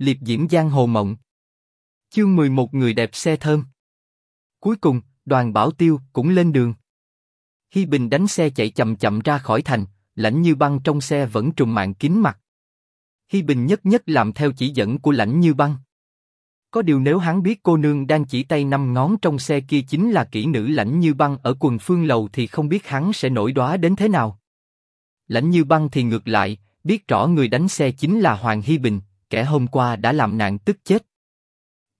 liệp diễm giang hồ mộng. Chương 11 người đẹp xe thơm. Cuối cùng, đoàn bảo tiêu cũng lên đường. Hi Bình đánh xe chạy chậm chậm ra khỏi thành, lãnh như băng trong xe vẫn trùm mạng kín mặt. Hi Bình nhất nhất làm theo chỉ dẫn của lãnh như băng. Có điều nếu hắn biết cô nương đang chỉ tay năm ngón trong xe kia chính là kỹ nữ lãnh như băng ở quần phương lầu thì không biết hắn sẽ nổi đóa đến thế nào. Lãnh như băng thì ngược lại, biết rõ người đánh xe chính là Hoàng Hi Bình, kẻ hôm qua đã làm nàng tức chết.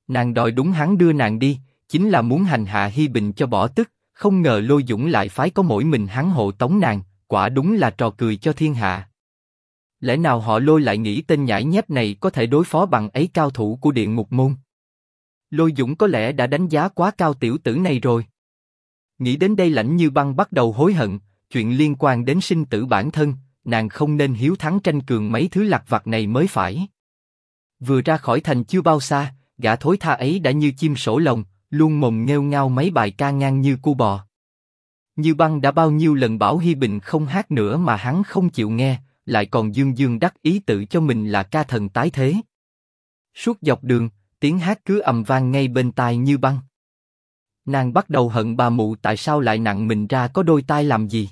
Nàng đòi đúng hắn đưa nàng đi, chính là muốn hành hạ Hi Bình cho bỏ tức, không ngờ Lôi Dũng lại phái có mỗi mình hắn hộ tống nàng, quả đúng là trò cười cho thiên hạ. Lẽ nào họ Lôi lại nghĩ tên nhãi nhép này có thể đối phó bằng ấy cao thủ của điện ngục môn? Lôi Dũng có lẽ đã đánh giá quá cao tiểu tử này rồi. Nghĩ đến đây lãnh như băng bắt đầu hối hận, chuyện liên quan đến sinh tử bản thân, nàng không nên hiếu thắng tranh cường mấy thứ lặt vặt này mới phải. Vừa ra khỏi thành chưa bao xa, gã thối tha ấy đã như chim sổ lồng, luôn mồm nghêu ngao mấy bài ca ngang như cu bò. Như băng đã bao nhiêu lần bảo Hi Bình không hát nữa mà hắn không chịu nghe, lại còn dương dương đắc ý tự cho mình là ca thần tái thế. Suốt dọc đường, tiếng hát cứ ầm vang ngay bên tai như băng. Nàng bắt đầu hận bà mụ tại sao lại nặng mình ra có đôi tai làm gì.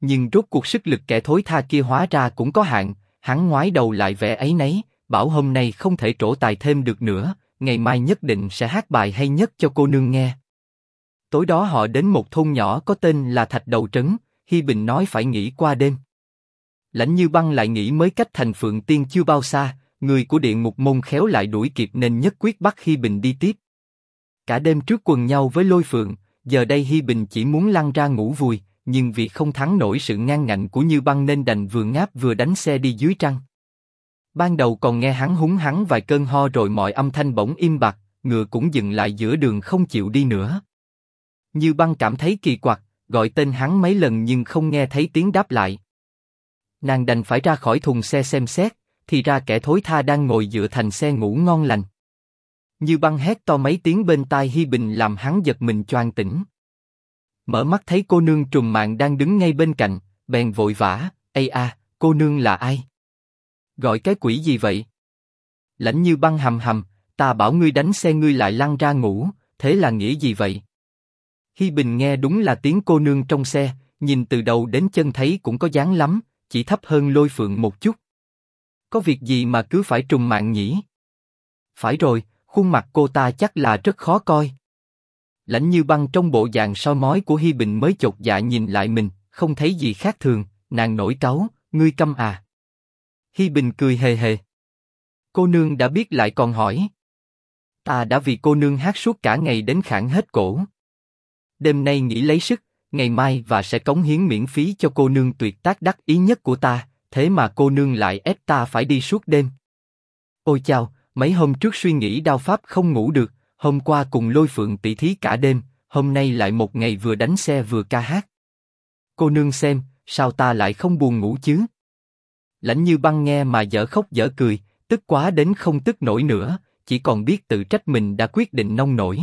Nhưng rốt cuộc sức lực kẻ thối tha kia hóa ra cũng có hạn, hắn ngoái đầu lại vẻ ấy nấy, bảo hôm nay không thể trổ tài thêm được nữa, ngày mai nhất định sẽ hát bài hay nhất cho cô nương nghe. Tối đó họ đến một thôn nhỏ có tên là Thạch Đầu Trấn, Hi Bình nói phải nghỉ qua đêm. Lãnh Như Băng lại nghĩ mới cách thành Phượng Tiên chưa bao xa, người của điện mục môn khéo lại đuổi kịp nên nhất quyết bắt Hi Bình đi tiếp. Cả đêm trước quần nhau với Lôi Phượng, giờ đây Hi Bình chỉ muốn lăn ra ngủ vùi, nhưng vì không thắng nổi sự ngang ngạnh của Như Băng nên đành vừa ngáp vừa đánh xe đi dưới trăng. Ban đầu còn nghe hắn húng hắn vài cơn ho rồi mọi âm thanh bỗng im bặt, ngựa cũng dừng lại giữa đường không chịu đi nữa. Như Băng cảm thấy kỳ quặc, gọi tên hắn mấy lần nhưng không nghe thấy tiếng đáp lại. Nàng đành phải ra khỏi thùng xe xem xét, thì ra kẻ thối tha đang ngồi dựa thành xe ngủ ngon lành. Như băng hét to mấy tiếng bên tai Hi Bình làm hắn giật mình choàng tỉnh. Mở mắt thấy cô nương trùm mạng đang đứng ngay bên cạnh, bèn vội vã, ây a, cô nương là ai? Gọi cái quỷ gì vậy? Lãnh như băng hầm hầm, ta bảo ngươi đánh xe ngươi lại lăn ra ngủ, thế là nghĩa gì vậy? Hi Bình nghe đúng là tiếng cô nương trong xe, nhìn từ đầu đến chân thấy cũng có dáng lắm, chỉ thấp hơn lôi phượng một chút. Có việc gì mà cứ phải trùng mạng nhỉ? Phải rồi, khuôn mặt cô ta chắc là rất khó coi. Lãnh như băng trong bộ dạng soi mói của Hi Bình mới chột dạ nhìn lại mình, không thấy gì khác thường, nàng nổi cáu, ngươi câm à? Hi Bình cười hề hề. Cô nương đã biết lại còn hỏi. Ta đã vì cô nương hát suốt cả ngày đến khản hết cổ. Đêm nay nghỉ lấy sức, ngày mai và sẽ cống hiến miễn phí cho cô nương tuyệt tác đắc ý nhất của ta, thế mà cô nương lại ép ta phải đi suốt đêm. Ôi chao, mấy hôm trước suy nghĩ đao pháp không ngủ được, hôm qua cùng lôi phượng tỷ thí cả đêm, hôm nay lại một ngày vừa đánh xe vừa ca hát. Cô nương xem, sao ta lại không buồn ngủ chứ? Lãnh như băng nghe mà dở khóc dở cười, tức quá đến không tức nổi nữa, chỉ còn biết tự trách mình đã quyết định nông nổi.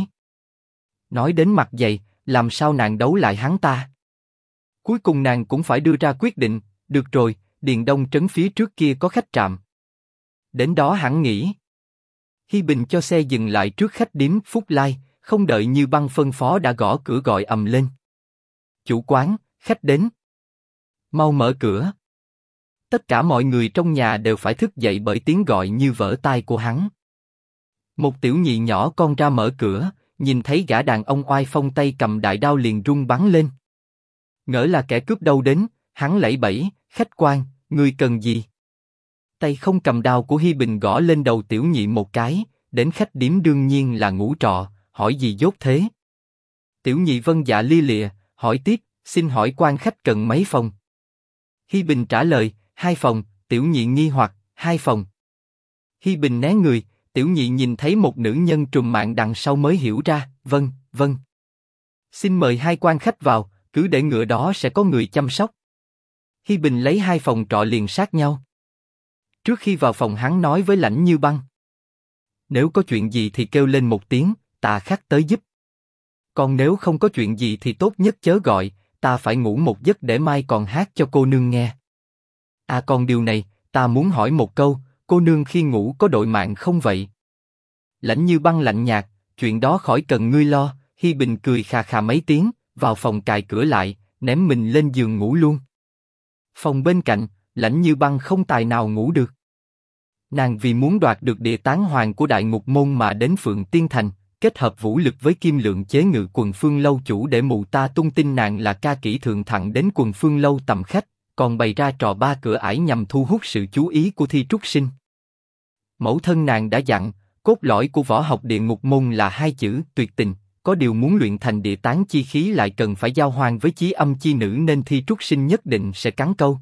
Nói đến mặt dày, làm sao nàng đấu lại hắn ta? Cuối cùng nàng cũng phải đưa ra quyết định, được rồi, Điền Đông trấn phía trước kia có khách trạm. Đến đó hẳn nghỉ. Hi Bình cho xe dừng lại trước khách điếm Phúc Lai, không đợi như băng phân phó đã gõ cửa gọi ầm lên. Chủ quán, khách đến. Mau mở cửa. Tất cả mọi người trong nhà đều phải thức dậy bởi tiếng gọi như vỡ tai của hắn. Một tiểu nhị nhỏ con ra mở cửa, nhìn thấy gã đàn ông oai phong tay cầm đại đao liền rung bắn lên. Ngỡ là kẻ cướp đâu đến, hắn lẫy bẫy, khách quan, người cần gì? Tay không cầm đao của Hi Bình gõ lên đầu tiểu nhị một cái, đến khách điểm đương nhiên là ngủ trọ, hỏi gì dốt thế? Tiểu nhị vân dạ li lịa, hỏi tiếp, xin hỏi quan khách cần mấy phòng? Hi Bình trả lời, hai phòng, tiểu nhị nghi hoặc, hai phòng. Hi Bình né người, tiểu nhị nhìn thấy một nữ nhân trùm mạng đằng sau mới hiểu ra, vâng, vâng. Xin mời hai quan khách vào, cứ để ngựa đó sẽ có người chăm sóc. Hi Bình lấy hai phòng trọ liền sát nhau. Trước khi vào phòng hắn nói với lãnh như băng. Nếu có chuyện gì thì kêu lên một tiếng, ta khắc tới giúp. Còn nếu không có chuyện gì thì tốt nhất chớ gọi, ta phải ngủ một giấc để mai còn hát cho cô nương nghe. À còn điều này, ta muốn hỏi một câu, cô nương khi ngủ có đội mạng không vậy? Lãnh như băng lạnh nhạt, chuyện đó khỏi cần ngươi lo. Hi Bình cười khà khà mấy tiếng, vào phòng cài cửa lại, ném mình lên giường ngủ luôn. Phòng bên cạnh, lãnh như băng không tài nào ngủ được. Nàng vì muốn đoạt được địa tán hoàng của đại ngục môn mà đến Phượng Tiên Thành, kết hợp vũ lực với kim lượng chế ngự quần phương lâu chủ để mù ta tung tin nàng là ca kỹ thượng thẳng đến quần phương lâu tầm khách, còn bày ra trò ba cửa ải nhằm thu hút sự chú ý của thi trúc sinh. Mẫu thân nàng đã dặn, cốt lõi của võ học địa ngục môn là hai chữ tuyệt tình, có điều muốn luyện thành địa tán chi khí lại cần phải giao hoang với chí âm chi nữ nên thi trúc sinh nhất định sẽ cắn câu.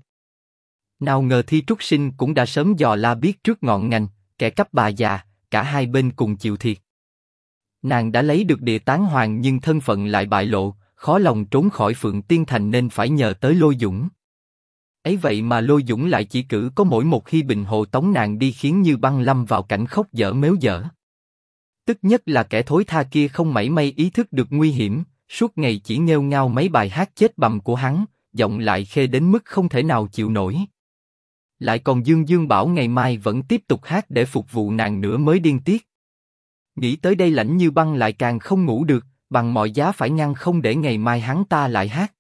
Nào ngờ thi trúc sinh cũng đã sớm dò la biết trước ngọn ngành, kẻ cấp bà già, cả hai bên cùng chịu thiệt. Nàng đã lấy được địa tán hoàng nhưng thân phận lại bại lộ, khó lòng trốn khỏi phượng tiên thành nên phải nhờ tới lôi dũng ấy vậy mà lôi dũng lại chỉ cử có mỗi một khi bình hồ tống nàng đi khiến như băng lâm vào cảnh khóc dở méo dở. Tức nhất là kẻ thối tha kia không mảy may ý thức được nguy hiểm, suốt ngày chỉ nêu ngao mấy bài hát chết bầm của hắn, giọng lại khê đến mức không thể nào chịu nổi. Lại còn Dương Dương bảo ngày mai vẫn tiếp tục hát để phục vụ nàng nữa mới điên tiết. Nghĩ tới đây lạnh như băng lại càng không ngủ được, bằng mọi giá phải ngăn không để ngày mai hắn ta lại hát.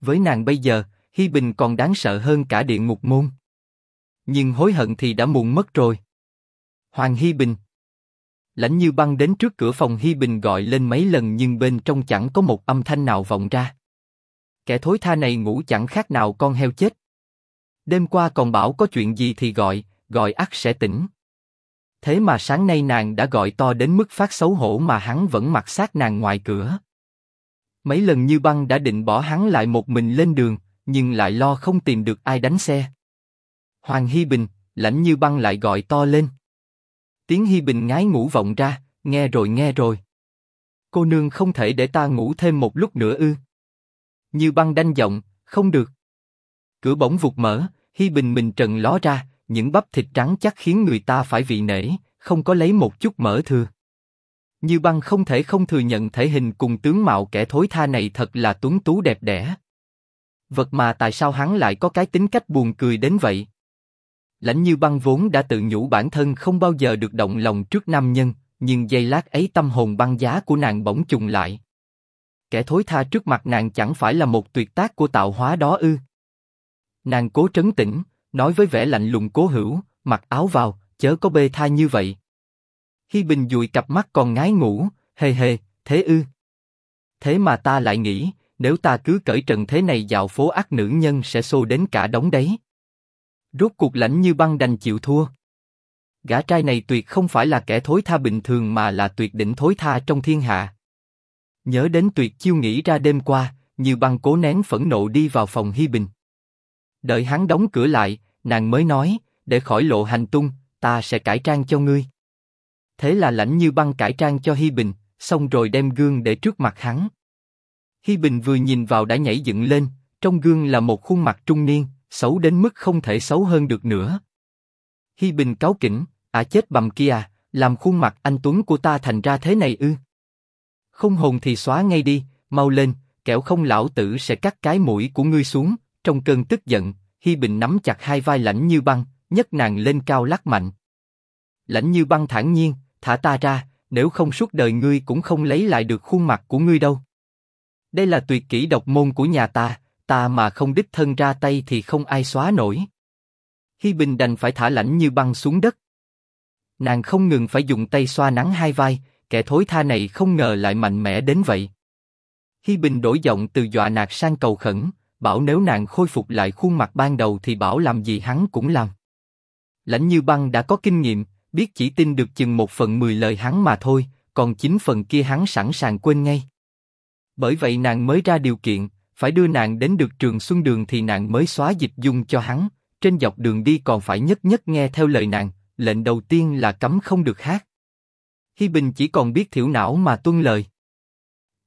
Với nàng bây giờ, Hi Bình còn đáng sợ hơn cả địa ngục môn. Nhưng hối hận thì đã muộn mất rồi. Hoàng Hi Bình Lãnh như băng đến trước cửa phòng Hi Bình gọi lên mấy lần nhưng bên trong chẳng có một âm thanh nào vọng ra. Kẻ thối tha này ngủ chẳng khác nào con heo chết. Đêm qua còn bảo có chuyện gì thì gọi, gọi ắt sẽ tỉnh. Thế mà sáng nay nàng đã gọi to đến mức phát xấu hổ mà hắn vẫn mặc sát nàng ngoài cửa. Mấy lần như băng đã định bỏ hắn lại một mình lên đường, nhưng lại lo không tìm được ai đánh xe. Hoàng Hi Bình, lãnh như băng lại gọi to lên. Tiếng Hi Bình ngái ngủ vọng ra, nghe rồi nghe rồi. Cô nương không thể để ta ngủ thêm một lúc nữa ư? Như băng đanh giọng, không được. Cửa bỗng vụt mở, Hi Bình mình trần ló ra, những bắp thịt trắng chắc khiến người ta phải vị nể, không có lấy một chút mỡ thừa. Như băng không thể không thừa nhận thể hình cùng tướng mạo kẻ thối tha này thật là tuấn tú đẹp đẽ. Vật mà tại sao hắn lại có cái tính cách buồn cười đến vậy? Lãnh như băng vốn đã tự nhủ bản thân không bao giờ được động lòng trước nam nhân, nhưng giây lát ấy tâm hồn băng giá của nàng bỗng trùng lại. Kẻ thối tha trước mặt nàng chẳng phải là một tuyệt tác của tạo hóa đó ư? Nàng cố trấn tĩnh, nói với vẻ lạnh lùng cố hữu, mặc áo vào, chớ có bê tha như vậy. Hi Bình dụi cặp mắt còn ngái ngủ, hề hề, thế ư? Thế mà ta lại nghĩ, nếu ta cứ cởi trần thế này dạo phố ác nữ nhân sẽ xô đến cả đống đấy. Rốt cuộc lãnh như băng đành chịu thua. Gã trai này tuyệt không phải là kẻ thối tha bình thường mà là tuyệt đỉnh thối tha trong thiên hạ. Nhớ đến tuyệt chiêu nghĩ ra đêm qua, như băng cố nén phẫn nộ đi vào phòng Hi Bình. Đợi hắn đóng cửa lại, nàng mới nói, để khỏi lộ hành tung, ta sẽ cải trang cho ngươi. Thế là lãnh như băng cải trang cho Hi Bình, xong rồi đem gương để trước mặt hắn. Hi Bình vừa nhìn vào đã nhảy dựng lên, trong gương là một khuôn mặt trung niên, xấu đến mức không thể xấu hơn được nữa. Hi Bình cáo kỉnh, à chết bầm kia, à, làm khuôn mặt anh Tuấn của ta thành ra thế này ư? Không hồn thì xóa ngay đi, mau lên, kẻo không lão tử sẽ cắt cái mũi của ngươi xuống. Trong cơn tức giận, Hi Bình nắm chặt hai vai lãnh như băng, nhấc nàng lên cao lắc mạnh. Lãnh như băng thản nhiên, thả ta ra, nếu không suốt đời ngươi cũng không lấy lại được khuôn mặt của ngươi đâu. Đây là tuyệt kỹ độc môn của nhà ta, ta mà không đích thân ra tay thì không ai xóa nổi. Hi Bình đành phải thả lãnh như băng xuống đất. Nàng không ngừng phải dùng tay xoa nắng hai vai, kẻ thối tha này không ngờ lại mạnh mẽ đến vậy. Hi Bình đổi giọng từ dọa nạt sang cầu khẩn, bảo nếu nàng khôi phục lại khuôn mặt ban đầu thì bảo làm gì hắn cũng làm. Lãnh Như Băng đã có kinh nghiệm, biết chỉ tin được chừng một phần mười lời hắn mà thôi, còn chín phần kia hắn sẵn sàng quên ngay. Bởi vậy nàng mới ra điều kiện, phải đưa nàng đến được trường xuân đường thì nàng mới xóa dịch dung cho hắn. Trên dọc đường đi còn phải nhất nhất nghe theo lời nàng. Lệnh đầu tiên là cấm không được hát. Hi Bình chỉ còn biết thiểu não mà tuân lời.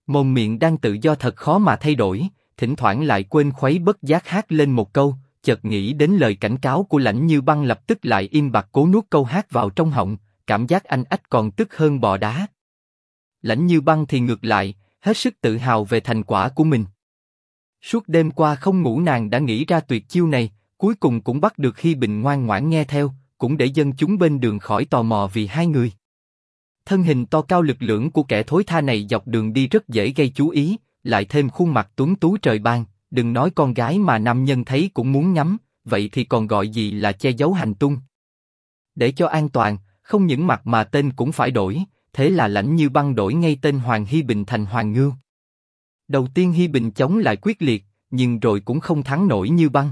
Mồm miệng đang tự do thật khó mà thay đổi, thỉnh thoảng lại quên khuấy bất giác hát lên một câu, chợt nghĩ đến lời cảnh cáo của lãnh như băng lập tức lại im bặt cố nuốt câu hát vào trong họng, cảm giác anh ách còn tức hơn bò đá. Lãnh như băng thì ngược lại, hết sức tự hào về thành quả của mình. Suốt đêm qua không ngủ nàng đã nghĩ ra tuyệt chiêu này, cuối cùng cũng bắt được khi Bình ngoan ngoãn nghe theo, cũng để dân chúng bên đường khỏi tò mò vì hai người. Thân hình to cao lực lưỡng của kẻ thối tha này dọc đường đi rất dễ gây chú ý, lại thêm khuôn mặt tuấn tú trời ban, đừng nói con gái mà nam nhân thấy cũng muốn nhắm, vậy thì còn gọi gì là che giấu hành tung. Để cho an toàn, không những mặt mà tên cũng phải đổi, thế là lãnh như băng đổi ngay tên Hoàng Hy Bình thành Hoàng Ngưu. Đầu tiên Hy Bình chống lại quyết liệt, nhưng rồi cũng không thắng nổi như băng.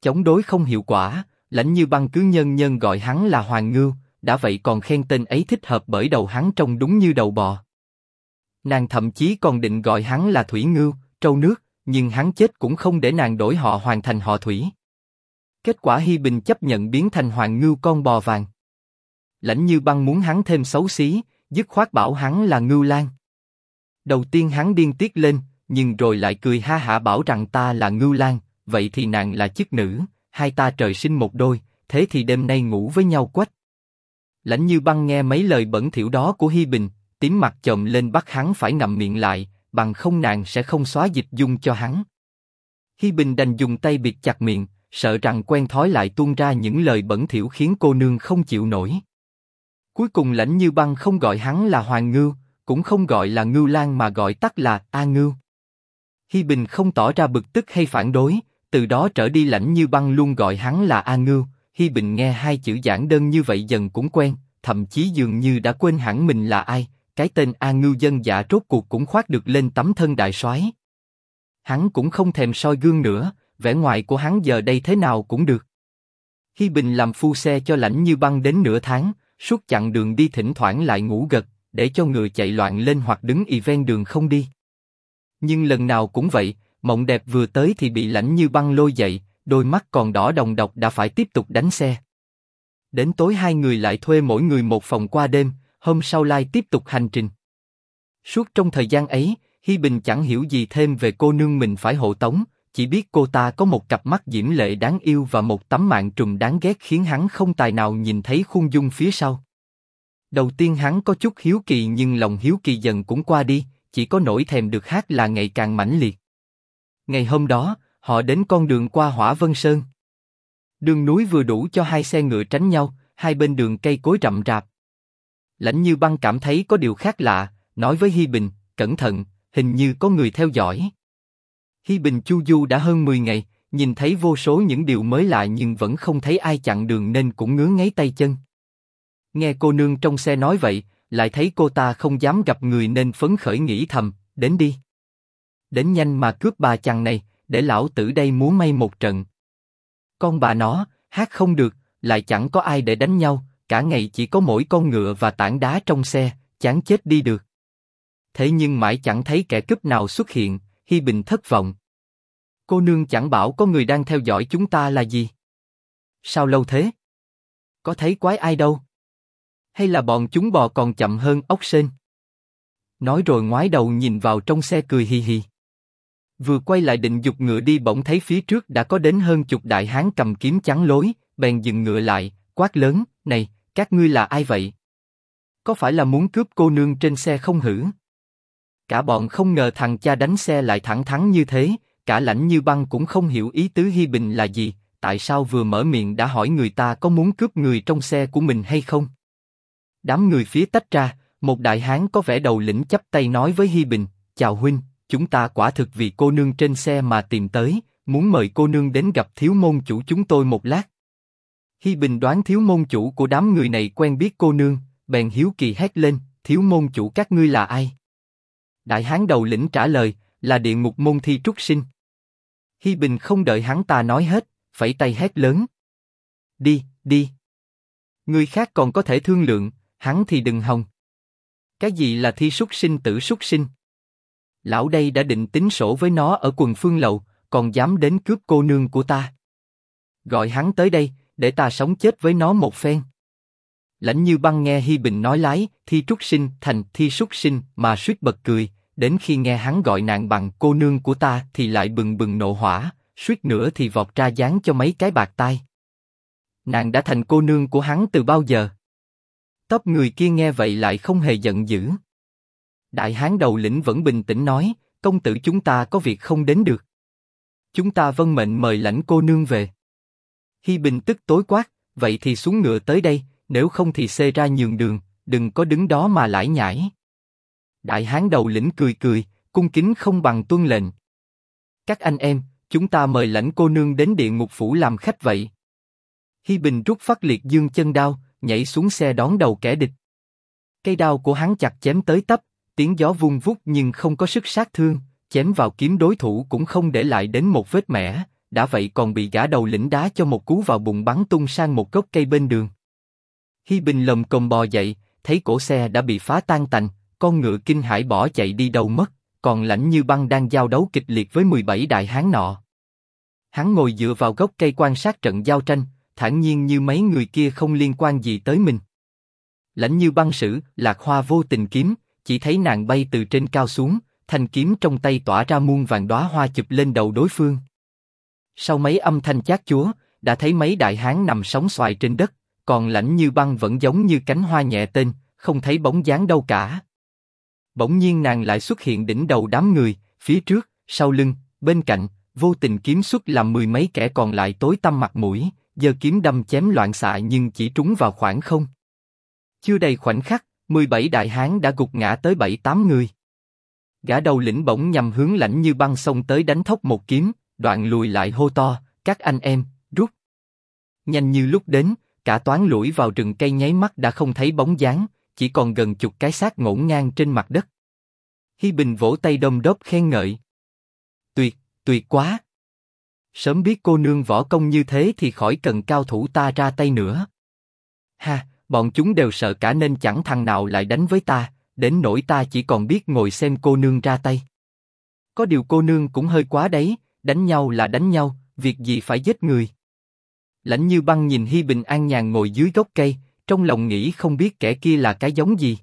Chống đối không hiệu quả, lãnh như băng cứ nhân nhân gọi hắn là Hoàng Ngưu, đã vậy còn khen tên ấy thích hợp bởi đầu hắn trông đúng như đầu bò. Nàng thậm chí còn định gọi hắn là Thủy Ngưu, trâu nước, nhưng hắn chết cũng không để nàng đổi họ hoàn thành họ Thủy. Kết quả Hi Bình chấp nhận biến thành Hoàng Ngưu con bò vàng. Lãnh Như Băng muốn hắn thêm xấu xí, dứt khoát bảo hắn là Ngưu lang. Đầu tiên hắn điên tiết lên, nhưng rồi lại cười ha hả bảo rằng ta là Ngưu lang, vậy thì nàng là chức nữ, hai ta trời sinh một đôi, thế thì đêm nay ngủ với nhau quách. Lãnh Như Băng nghe mấy lời bẩn thỉu đó của Hi Bình, tím mặt chồm lên bắt hắn phải ngậm miệng lại, bằng không nàng sẽ không xóa dịch dung cho hắn. Hi Bình đành dùng tay bịt chặt miệng, sợ rằng quen thói lại tuôn ra những lời bẩn thỉu khiến cô nương không chịu nổi. Cuối cùng lãnh như băng không gọi hắn là Hoàng Ngưu, cũng không gọi là Ngưu Lan mà gọi tắt là A Ngưu. Hi Bình không tỏ ra bực tức hay phản đối, từ đó trở đi lãnh như băng luôn gọi hắn là A Ngưu. Hi Bình nghe hai chữ giản đơn như vậy dần cũng quen, thậm chí dường như đã quên hẳn mình là ai, cái tên A Ngưu dân giả rốt cuộc cũng khoác được lên tấm thân đại soái. Hắn cũng không thèm soi gương nữa, vẻ ngoài của hắn giờ đây thế nào cũng được. Hi Bình làm phu xe cho lãnh như băng đến nửa tháng, suốt chặng đường đi thỉnh thoảng lại ngủ gật, để cho người chạy loạn lên hoặc đứng y ven đường không đi. Nhưng lần nào cũng vậy, mộng đẹp vừa tới thì bị lạnh như băng lôi dậy, đôi mắt còn đỏ đồng độc đã phải tiếp tục đánh xe. Đến tối hai người lại thuê mỗi người một phòng qua đêm, hôm sau lai tiếp tục hành trình. Suốt trong thời gian ấy, Hi Bình chẳng hiểu gì thêm về cô nương mình phải hộ tống, chỉ biết cô ta có một cặp mắt diễm lệ đáng yêu và một tấm mạng trùm đáng ghét khiến hắn không tài nào nhìn thấy khuôn dung phía sau. Đầu tiên hắn có chút hiếu kỳ nhưng lòng hiếu kỳ dần cũng qua đi, chỉ có nỗi thèm được hát là ngày càng mãnh liệt. Ngày hôm đó, họ đến con đường qua Hỏa Vân Sơn. Đường núi vừa đủ cho hai xe ngựa tránh nhau, hai bên đường cây cối rậm rạp. Lãnh Như Băng cảm thấy có điều khác lạ, nói với Hi Bình, cẩn thận, hình như có người theo dõi. Hi Bình Chu Du đã hơn 10 ngày, nhìn thấy vô số những điều mới lạ nhưng vẫn không thấy ai chặn đường nên cũng ngứa ngáy tay chân. Nghe cô nương trong xe nói vậy, lại thấy cô ta không dám gặp người nên phấn khởi nghĩ thầm, đến đi. Đến nhanh mà cướp bà chàng này, để lão tử đây múa may một trận. Con bà nó, hát không được, lại chẳng có ai để đánh nhau, cả ngày chỉ có mỗi con ngựa và tảng đá trong xe, chán chết đi được. Thế nhưng mãi chẳng thấy kẻ cướp nào xuất hiện, Hi Bình thất vọng. Cô nương chẳng bảo có người đang theo dõi chúng ta là gì? Sao lâu thế? Có thấy quái ai đâu? Hay là bọn chúng bò còn chậm hơn ốc sên? Nói rồi ngoái đầu nhìn vào trong xe cười hì hì. Vừa quay lại định dục ngựa đi bỗng thấy phía trước đã có đến hơn chục đại hán cầm kiếm chắn lối, bèn dừng ngựa lại, quát lớn, này, các ngươi là ai vậy? Có phải là muốn cướp cô nương trên xe không hử? Cả bọn không ngờ thằng cha đánh xe lại thẳng thắn như thế, cả lãnh như băng cũng không hiểu ý tứ Hi Bình là gì, tại sao vừa mở miệng đã hỏi người ta có muốn cướp người trong xe của mình hay không? Đám người phía tách ra, một đại hán có vẻ đầu lĩnh chấp tay nói với Hi Bình, chào huynh, chúng ta quả thực vì cô nương trên xe mà tìm tới, muốn mời cô nương đến gặp thiếu môn chủ chúng tôi một lát. Hi Bình đoán thiếu môn chủ của đám người này quen biết cô nương, bèn hiếu kỳ hét lên, thiếu môn chủ các ngươi là ai? Đại hán đầu lĩnh trả lời, là địa ngục môn thi trúc sinh. Hi Bình không đợi hắn ta nói hết, phẩy tay hét lớn. Đi, đi. Người khác còn có thể thương lượng, hắn thì đừng hòng. Cái gì là thi súc sinh tử súc sinh? Lão đây đã định tính sổ với nó ở quần phương lầu, còn dám đến cướp cô nương của ta. Gọi hắn tới đây, để ta sống chết với nó một phen. Lãnh Như Băng nghe Hi Bình nói lái, thi trúc sinh thành thi súc sinh mà suýt bật cười, đến khi nghe hắn gọi nàng bằng cô nương của ta thì lại bừng bừng nộ hỏa, suýt nữa thì vọt ra dán cho mấy cái bạc tai. Nàng đã thành cô nương của hắn từ bao giờ? Tóc người kia nghe vậy lại không hề giận dữ. Đại hán đầu lĩnh vẫn bình tĩnh nói, công tử chúng ta có việc không đến được. Chúng ta vân mệnh mời lãnh cô nương về. Hi Bình tức tối quát, vậy thì xuống ngựa tới đây, nếu không thì xê ra nhường đường, đừng có đứng đó mà lải nhải. Đại hán đầu lĩnh cười cười, cung kính không bằng tuân lệnh. Các anh em, chúng ta mời lãnh cô nương đến địa ngục phủ làm khách vậy. Hi Bình rút phát liệt dương chân đao, nhảy xuống xe đón đầu kẻ địch. Cây đao của hắn chặt chém tới tấp, tiếng gió vung vút nhưng không có sức sát thương, chém vào kiếm đối thủ cũng không để lại đến một vết mẻ, đã vậy còn bị gã đầu lĩnh đá cho một cú vào bụng bắn tung sang một gốc cây bên đường. Hi Bình lầm cồm bò dậy, thấy cổ xe đã bị phá tan tành, con ngựa kinh hãi bỏ chạy đi đâu mất, còn lãnh như băng đang giao đấu kịch liệt với 17 đại hán nọ. Hắn ngồi dựa vào gốc cây quan sát trận giao tranh, thản nhiên như mấy người kia không liên quan gì tới mình. Lãnh như băng sử, lạc hoa vô tình kiếm, chỉ thấy nàng bay từ trên cao xuống, thanh kiếm trong tay tỏa ra muôn vàng đóa hoa chụp lên đầu đối phương. Sau mấy âm thanh chát chúa, đã thấy mấy đại hán nằm sóng xoài trên đất, còn lãnh như băng vẫn giống như cánh hoa nhẹ tên, không thấy bóng dáng đâu cả. Bỗng nhiên nàng lại xuất hiện đỉnh đầu đám người, phía trước, sau lưng, bên cạnh, vô tình kiếm xuất làm mười mấy kẻ còn lại tối tăm mặt mũi, giờ kiếm đâm chém loạn xạ nhưng chỉ trúng vào khoảng không. Chưa đầy khoảnh khắc, 17 đại hán đã gục ngã tới bảy tám người. Gã đầu lĩnh bỗng nhằm hướng lãnh như băng sông tới đánh thốc một kiếm, đoạn lùi lại hô to, các anh em, rút. Nhanh như lúc đến, cả toán lủi vào rừng cây nháy mắt đã không thấy bóng dáng, chỉ còn gần chục cái xác ngổn ngang trên mặt đất. Hi Bình vỗ tay đom đốp khen ngợi. Tuyệt, tuyệt quá. Sớm biết cô nương võ công như thế thì khỏi cần cao thủ ta ra tay nữa. Ha, bọn chúng đều sợ cả nên chẳng thằng nào lại đánh với ta, đến nỗi ta chỉ còn biết ngồi xem cô nương ra tay. Có điều cô nương cũng hơi quá đấy, đánh nhau là đánh nhau, việc gì phải giết người. Lãnh Như Băng nhìn Hi Bình an nhàn ngồi dưới gốc cây, trong lòng nghĩ không biết kẻ kia là cái giống gì.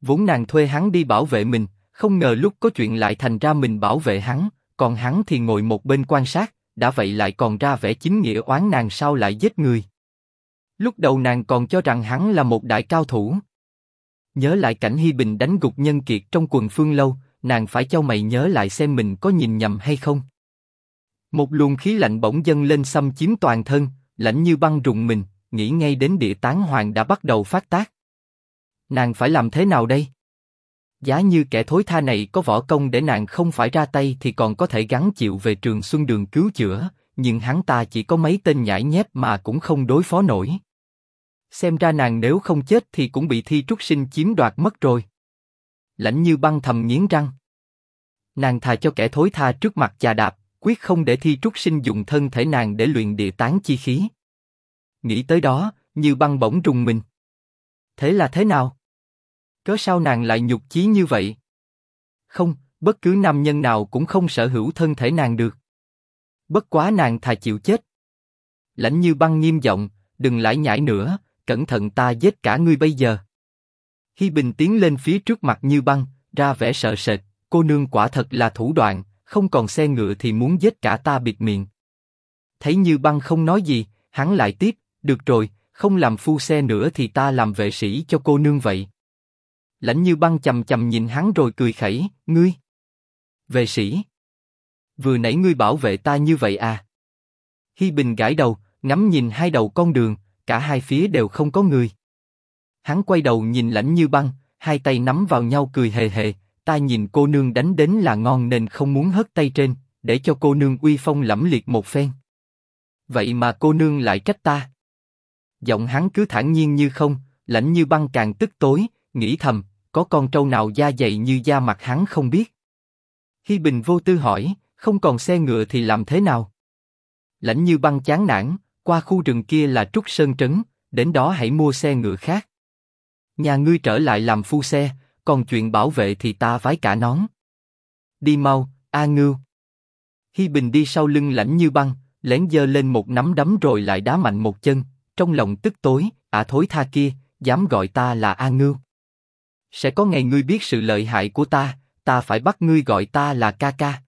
Vốn nàng thuê hắn đi bảo vệ mình, không ngờ lúc có chuyện lại thành ra mình bảo vệ hắn, còn hắn thì ngồi một bên quan sát, đã vậy lại còn ra vẻ chính nghĩa oán nàng sao lại giết người. Lúc đầu nàng còn cho rằng hắn là một đại cao thủ. Nhớ lại cảnh Hi Bình đánh gục nhân kiệt trong quần phương lâu, nàng phải cho mày nhớ lại xem mình có nhìn nhầm hay không. Một luồng khí lạnh bỗng dâng lên xâm chiếm toàn thân, lạnh như băng rụng mình, nghĩ ngay đến địa tán hoàng đã bắt đầu phát tác. Nàng phải làm thế nào đây? Giá như kẻ thối tha này có võ công để nàng không phải ra tay thì còn có thể gắng chịu về trường xuân đường cứu chữa, nhưng hắn ta chỉ có mấy tên nhãi nhép mà cũng không đối phó nổi. Xem ra nàng nếu không chết thì cũng bị thi trúc sinh chiếm đoạt mất rồi. Lãnh như băng thầm nghiến răng. Nàng thà cho kẻ thối tha trước mặt chà đạp, quyết không để thi trúc sinh dùng thân thể nàng để luyện địa tán chi khí. Nghĩ tới đó, như băng bỗng rùng mình. Thế là thế nào? Cớ sao nàng lại nhục chí như vậy? Không, bất cứ nam nhân nào cũng không sở hữu thân thể nàng được. Bất quá nàng thà chịu chết. Lãnh như băng nghiêm giọng, đừng lại nhảy nữa, cẩn thận ta giết cả ngươi bây giờ. Hi Bình tiến lên phía trước mặt như băng, ra vẻ sợ sệt, cô nương quả thật là thủ đoạn, không còn xe ngựa thì muốn giết cả ta bịt miệng. Thấy như băng không nói gì, hắn lại tiếp, được rồi, không làm phu xe nữa thì ta làm vệ sĩ cho cô nương vậy. Lãnh như băng chầm chầm nhìn hắn rồi cười khẩy, ngươi. Vệ sĩ. Vừa nãy ngươi bảo vệ ta như vậy à? Hi Bình gãi đầu, ngắm nhìn hai đầu con đường, cả hai phía đều không có người. Hắn quay đầu nhìn lãnh như băng, hai tay nắm vào nhau cười hề hề, ta nhìn cô nương đánh đến là ngon nên không muốn hất tay trên, để cho cô nương uy phong lẫm liệt một phen. Vậy mà cô nương lại trách ta. Giọng hắn cứ thản nhiên như không, lạnh như băng càng tức tối, nghĩ thầm, có con trâu nào da dày như da mặt hắn không biết. Hi Bình vô tư hỏi, không còn xe ngựa thì làm thế nào? Lãnh như băng chán nản, qua khu rừng kia là Trúc Sơn Trấn, đến đó hãy mua xe ngựa khác. Nhà ngươi trở lại làm phu xe, còn chuyện bảo vệ thì ta vái cả nón. Đi mau, A Ngưu. Hi Bình đi sau lưng lãnh như băng, lén dơ lên một nắm đấm rồi lại đá mạnh một chân, trong lòng tức tối, ả thối tha kia, dám gọi ta là A Ngưu. Sẽ có ngày ngươi biết sự lợi hại của ta, ta phải bắt ngươi gọi ta là ca ca.